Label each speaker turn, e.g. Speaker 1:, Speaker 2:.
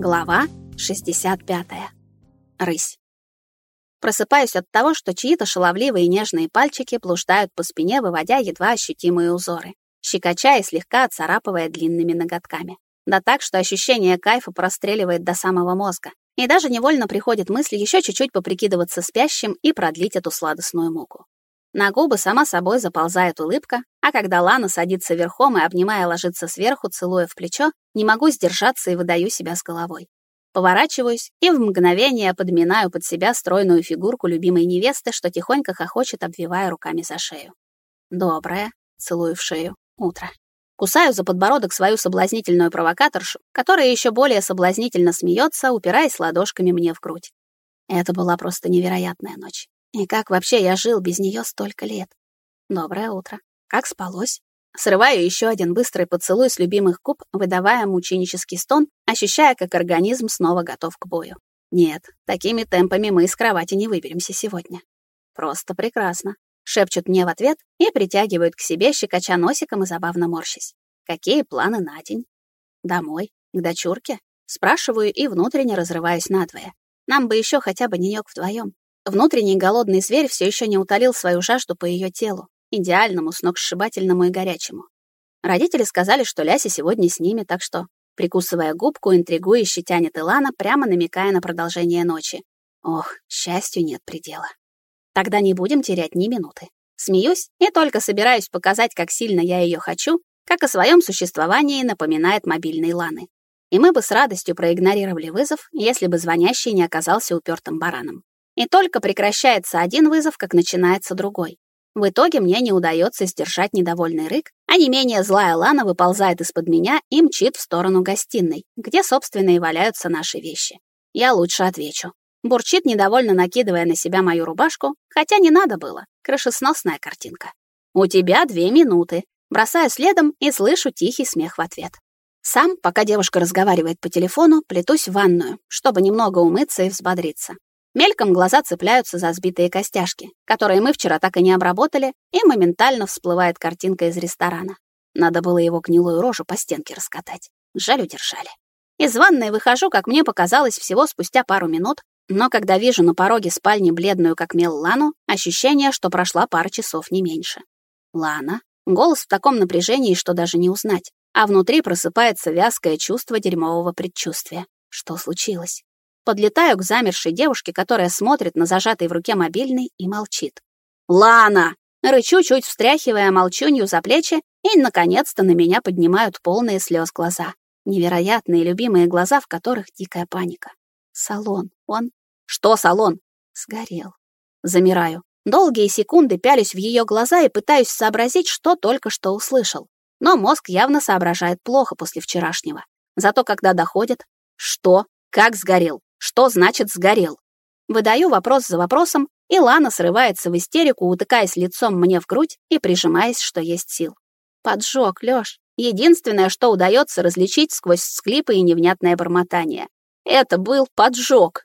Speaker 1: Глава 65. Рысь. Просыпаюсь от того, что чьи-то шаловливые нежные пальчики блуждают по спине, выводя едва ощутимые узоры, щекоча и слегка отцарапывая длинными ноготками. Да так, что ощущение кайфа простреливает до самого мозга. И даже невольно приходит мысль еще чуть-чуть поприкидываться спящим и продлить эту сладостную муку. На губы сама собой заползает улыбка, а когда Лана садится верхом и, обнимая, ложится сверху, целуя в плечо, не могу сдержаться и выдаю себя с головой. Поворачиваюсь и в мгновение подминаю под себя стройную фигурку любимой невесты, что тихонько хохочет, обвивая руками за шею. Доброе, целую в шею, утро. Кусаю за подбородок свою соблазнительную провокаторшу, которая еще более соблазнительно смеется, упираясь ладошками мне в грудь. Это была просто невероятная ночь. И как вообще я жил без нее столько лет? Доброе утро. Как спалось? Срываю еще один быстрый поцелуй с любимых губ, выдавая мученический стон, ощущая, как организм снова готов к бою. Нет, такими темпами мы из кровати не выберемся сегодня. Просто прекрасно. Шепчут мне в ответ и притягивают к себе, щекоча носиком и забавно морщась. Какие планы на день? Домой? К дочурке? Спрашиваю и внутренне разрываюсь надвое. Нам бы еще хотя бы денек вдвоем. Внутренний голодный зверь все еще не утолил свою жажду по ее телу, идеальному, сногсшибательному и горячему. Родители сказали, что Ляся сегодня с ними, так что, прикусывая губку, интригующе тянет Илана, прямо намекая на продолжение ночи. Ох, счастью нет предела. Тогда не будем терять ни минуты. Смеюсь и только собираюсь показать, как сильно я ее хочу, как о своем существовании напоминает мобильный Ланы. И мы бы с радостью проигнорировали вызов, если бы звонящий не оказался упертым бараном. И только прекращается один вызов, как начинается другой. В итоге мне не удается сдержать недовольный рык, а не менее злая Лана выползает из-под меня и мчит в сторону гостиной, где, собственно, и валяются наши вещи. Я лучше отвечу. Бурчит, недовольно накидывая на себя мою рубашку, хотя не надо было. Крышесносная картинка. «У тебя две минуты». Бросаю следом и слышу тихий смех в ответ. Сам, пока девушка разговаривает по телефону, плетусь в ванную, чтобы немного умыться и взбодриться. Мельком глаза цепляются за сбитые костяшки, которые мы вчера так и не обработали, и моментально всплывает картинка из ресторана. Надо было его гнилую рожу по стенке раскатать. Жаль, удержали. Из ванной выхожу, как мне показалось, всего спустя пару минут, но когда вижу на пороге спальни бледную как мел Лану, ощущение, что прошла пара часов не меньше. Лана. Голос в таком напряжении, что даже не узнать. А внутри просыпается вязкое чувство дерьмового предчувствия. Что случилось? Подлетаю к замершей девушке, которая смотрит на зажатый в руке мобильный и молчит. «Лана!» Рычу, чуть встряхивая молчунью за плечи, и, наконец-то, на меня поднимают полные слез глаза. Невероятные любимые глаза, в которых дикая паника. Салон. Он... Что салон? Сгорел. Замираю. Долгие секунды пялюсь в ее глаза и пытаюсь сообразить, что только что услышал. Но мозг явно соображает плохо после вчерашнего. Зато когда доходит... Что? Как сгорел? Что значит «сгорел»? Выдаю вопрос за вопросом, и Лана срывается в истерику, утыкаясь лицом мне в грудь и прижимаясь, что есть сил. Поджог, Лёш. Единственное, что удается различить сквозь всклипы и невнятное бормотание. Это был поджог.